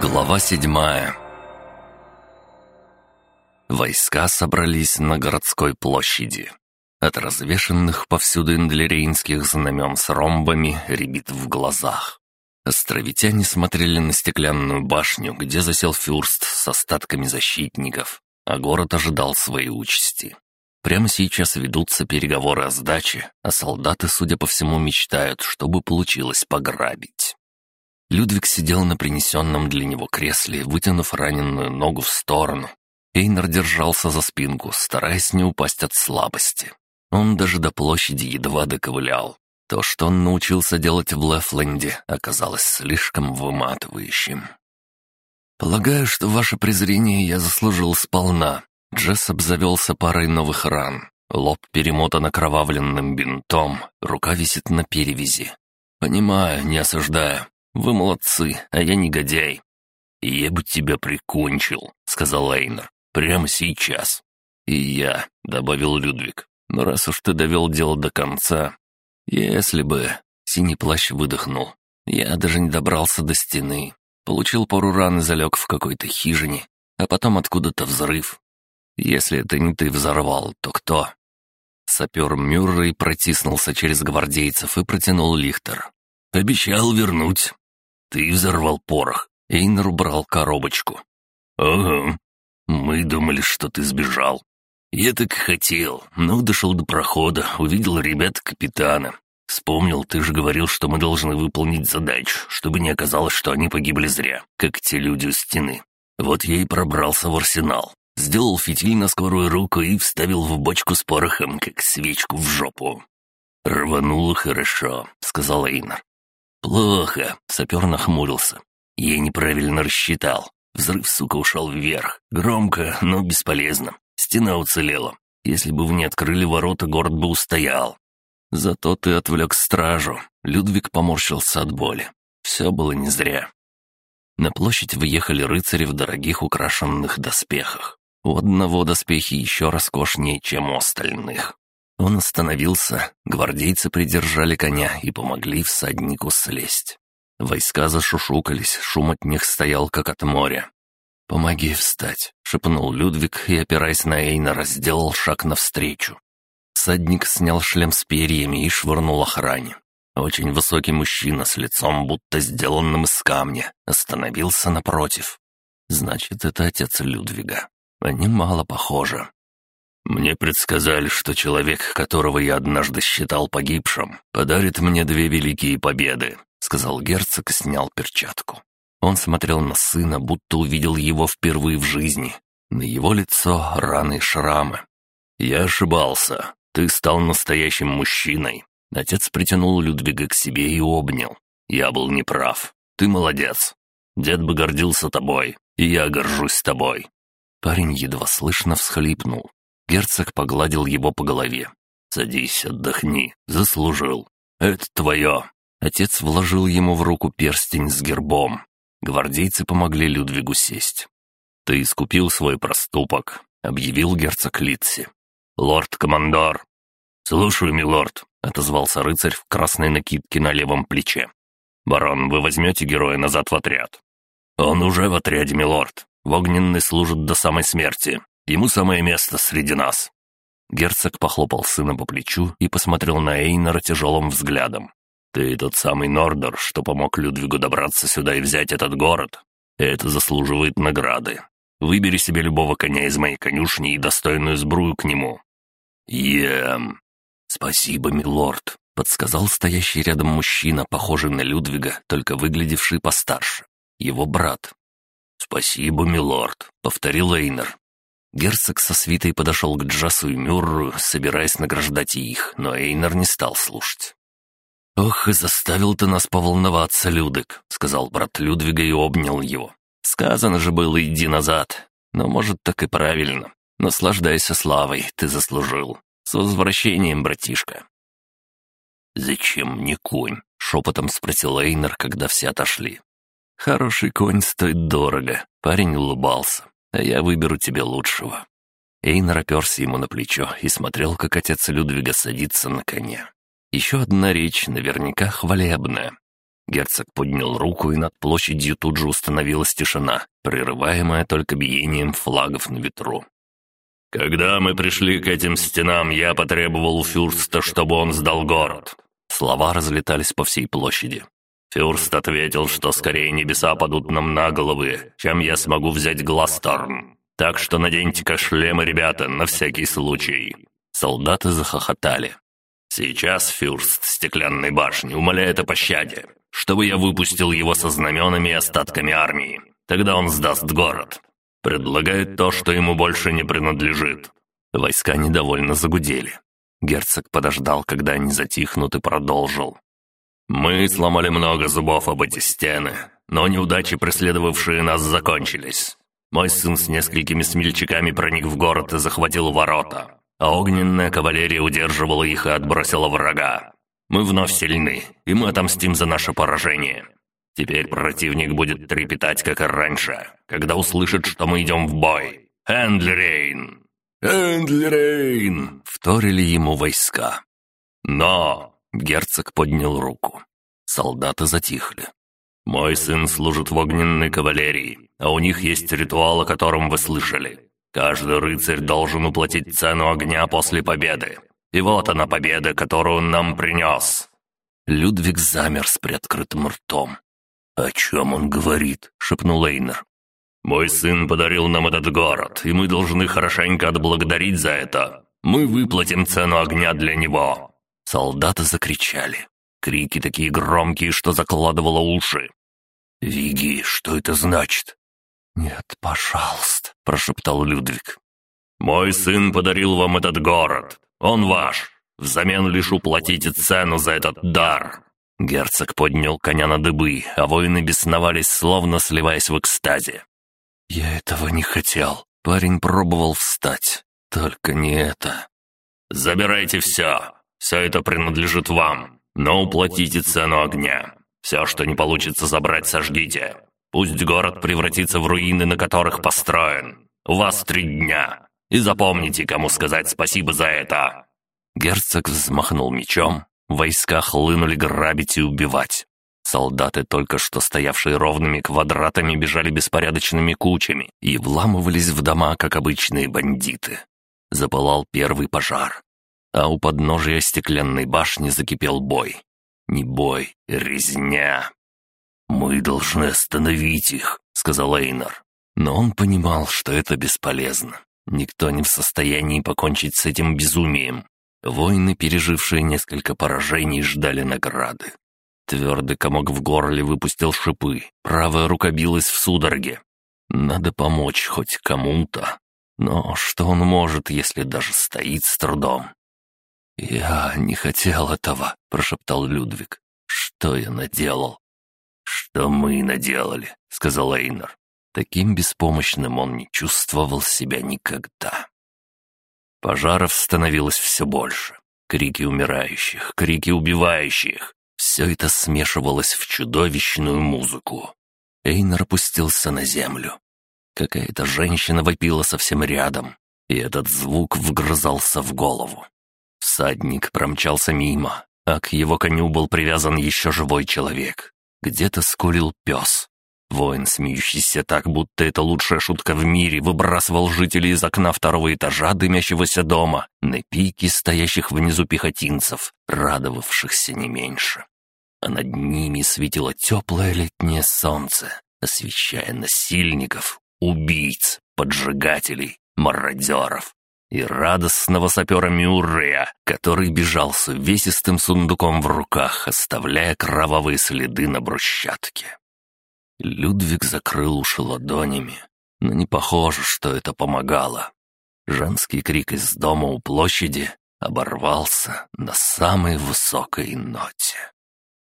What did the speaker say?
Глава седьмая Войска собрались на городской площади. От развешенных повсюду индлерейнских знамен с ромбами рябит в глазах. Островитяне смотрели на стеклянную башню, где засел фюрст с остатками защитников, а город ожидал своей участи. Прямо сейчас ведутся переговоры о сдаче, а солдаты, судя по всему, мечтают, чтобы получилось пограбить. Людвиг сидел на принесенном для него кресле, вытянув раненую ногу в сторону. Эйнер держался за спинку, стараясь не упасть от слабости. Он даже до площади едва доковылял. То, что он научился делать в Лефленде, оказалось слишком выматывающим. «Полагаю, что ваше презрение я заслужил сполна». Джесс обзавелся парой новых ран. Лоб перемотан окровавленным бинтом, рука висит на перевязи. «Понимаю, не осуждаю. Вы молодцы, а я негодяй». «Я бы тебя прикончил», — сказал Эйнер. «Прямо сейчас». «И я», — добавил Людвиг. «Но раз уж ты довел дело до конца...» «Если бы...» — синий плащ выдохнул. «Я даже не добрался до стены. Получил пару ран и залег в какой-то хижине, а потом откуда-то взрыв. Если это не ты взорвал, то кто?» Сапер Мюррей протиснулся через гвардейцев и протянул лихтер. «Обещал вернуть. «Ты взорвал порох». Эйнер убрал коробочку. «Ага. Мы думали, что ты сбежал. Я так хотел, но дошел до прохода, увидел ребят капитана. Вспомнил, ты же говорил, что мы должны выполнить задачу, чтобы не оказалось, что они погибли зря, как те люди у стены. Вот я и пробрался в арсенал. Сделал фитиль на скорую руку и вставил в бочку с порохом, как свечку в жопу. «Рвануло хорошо», — сказал Эйнер. «Плохо», — сапер нахмурился. «Я неправильно рассчитал. Взрыв, сука, ушел вверх. Громко, но бесполезно. Стена уцелела. Если бы вы не открыли ворота, город бы устоял. Зато ты отвлек стражу». Людвиг поморщился от боли. Все было не зря. На площадь выехали рыцари в дорогих украшенных доспехах. У одного доспехи еще роскошнее, чем у остальных. Он остановился, гвардейцы придержали коня и помогли всаднику слезть. Войска зашушукались, шум от них стоял, как от моря. «Помоги встать», — шепнул Людвиг и, опираясь на Эйнера, сделал шаг навстречу. Всадник снял шлем с перьями и швырнул охране. Очень высокий мужчина с лицом, будто сделанным из камня, остановился напротив. Значит, это отец Людвига. Они мало похожи. Мне предсказали, что человек, которого я однажды считал погибшим, подарит мне две великие победы», — сказал герцог и снял перчатку. Он смотрел на сына, будто увидел его впервые в жизни. На его лицо раны и шрамы. «Я ошибался. Ты стал настоящим мужчиной». Отец притянул Людвига к себе и обнял. «Я был неправ. Ты молодец. Дед бы гордился тобой, и я горжусь тобой». Парень едва слышно всхлипнул. Герцог погладил его по голове. «Садись, отдохни. Заслужил. Это твое». Отец вложил ему в руку перстень с гербом. Гвардейцы помогли Людвигу сесть. «Ты искупил свой проступок», — объявил герцог Литси. «Лорд-командор». «Слушаю, милорд», — отозвался рыцарь в красной накидке на левом плече. «Барон, вы возьмете героя назад в отряд?» «Он уже в отряде, милорд. В огненный служит до самой смерти. Ему самое место среди нас». Герцог похлопал сына по плечу и посмотрел на Эйнера тяжелым взглядом. «Ты тот самый Нордер, что помог Людвигу добраться сюда и взять этот город. Это заслуживает награды. Выбери себе любого коня из моей конюшни и достойную сбрую к нему». «Ем...» «Спасибо, милорд», — подсказал стоящий рядом мужчина, похожий на Людвига, только выглядевший постарше. Его брат. «Спасибо, милорд», — повторил Эйнер. Герцог со свитой подошел к Джасу и Мюрру, собираясь награждать их, но Эйнер не стал слушать. «Ох, и заставил ты нас поволноваться, Людек», — сказал брат Людвига и обнял его. «Сказано же было, иди назад. Но, может, так и правильно. Наслаждайся славой, ты заслужил. С возвращением, братишка». «Зачем мне конь?» — шепотом спросил Эйнер, когда все отошли. «Хороший конь стоит дорого», — парень улыбался а я выберу тебе лучшего». Эйнер оперся ему на плечо и смотрел, как отец Людвига садится на коня. Еще одна речь, наверняка хвалебная. Герцог поднял руку, и над площадью тут же установилась тишина, прерываемая только биением флагов на ветру. «Когда мы пришли к этим стенам, я потребовал у Фюрста, чтобы он сдал город». Слова разлетались по всей площади. Фюрст ответил, что скорее небеса падут нам на головы, чем я смогу взять Гласторн. Так что наденьте-ка шлемы, ребята, на всякий случай». Солдаты захохотали. «Сейчас Фюрст Стеклянной башни умоляет о пощаде чтобы я выпустил его со знаменами и остатками армии. Тогда он сдаст город. Предлагает то, что ему больше не принадлежит». Войска недовольно загудели. Герцог подождал, когда они затихнут, и продолжил. «Мы сломали много зубов об эти стены, но неудачи, преследовавшие нас, закончились. Мой сын с несколькими смельчаками проник в город и захватил ворота, а огненная кавалерия удерживала их и отбросила врага. Мы вновь сильны, и мы отомстим за наше поражение. Теперь противник будет трепетать, как и раньше, когда услышит, что мы идем в бой. Эндлерейн!» «Эндлерейн!» — вторили ему войска. «Но!» — герцог поднял руку. Солдаты затихли. «Мой сын служит в огненной кавалерии, а у них есть ритуал, о котором вы слышали. Каждый рыцарь должен уплатить цену огня после победы. И вот она победа, которую он нам принес». Людвиг замер с приоткрытым ртом. «О чем он говорит?» — шепнул Эйнер. «Мой сын подарил нам этот город, и мы должны хорошенько отблагодарить за это. Мы выплатим цену огня для него». Солдаты закричали. Крики такие громкие, что закладывало уши. «Виги, что это значит?» «Нет, пожалуйста», — прошептал Людвиг. «Мой сын подарил вам этот город. Он ваш. Взамен лишь уплатите цену за этот дар». Герцог поднял коня на дыбы, а воины бесновались, словно сливаясь в экстазе. «Я этого не хотел». Парень пробовал встать. Только не это. «Забирайте все. Все это принадлежит вам. Но уплатите цену огня. Все, что не получится забрать, сожгите. Пусть город превратится в руины, на которых построен. У вас три дня. И запомните, кому сказать спасибо за это!» Герцог взмахнул мечом, войска хлынули грабить и убивать. Солдаты, только что стоявшие ровными квадратами, бежали беспорядочными кучами и вламывались в дома, как обычные бандиты. Запылал первый пожар, а у подножия стеклянной башни закипел бой. Не бой, резня. «Мы должны остановить их», — сказал Эйнар. Но он понимал, что это бесполезно. Никто не в состоянии покончить с этим безумием. Воины, пережившие несколько поражений, ждали награды. Твердый комок в горле выпустил шипы, правая рука билась в судороге. Надо помочь хоть кому-то. Но что он может, если даже стоит с трудом? «Я не хотел этого», — прошептал Людвиг. «Что я наделал?» «Что мы наделали», — сказал Эйнар. Таким беспомощным он не чувствовал себя никогда. Пожаров становилось все больше. Крики умирающих, крики убивающих. Все это смешивалось в чудовищную музыку. Эйнер опустился на землю. Какая-то женщина вопила совсем рядом, и этот звук вгрызался в голову. Всадник промчался мимо, а к его коню был привязан еще живой человек. Где-то скулил пес. Воин, смеющийся так, будто это лучшая шутка в мире, выбрасывал жителей из окна второго этажа дымящегося дома на пике стоящих внизу пехотинцев, радовавшихся не меньше. А над ними светило теплое летнее солнце, освещая насильников, убийц, поджигателей, мародеров и радостного сапера Мюррея, который бежал с увесистым сундуком в руках, оставляя кровавые следы на брусчатке. Людвиг закрыл уши ладонями, но не похоже, что это помогало. Женский крик из дома у площади оборвался на самой высокой ноте.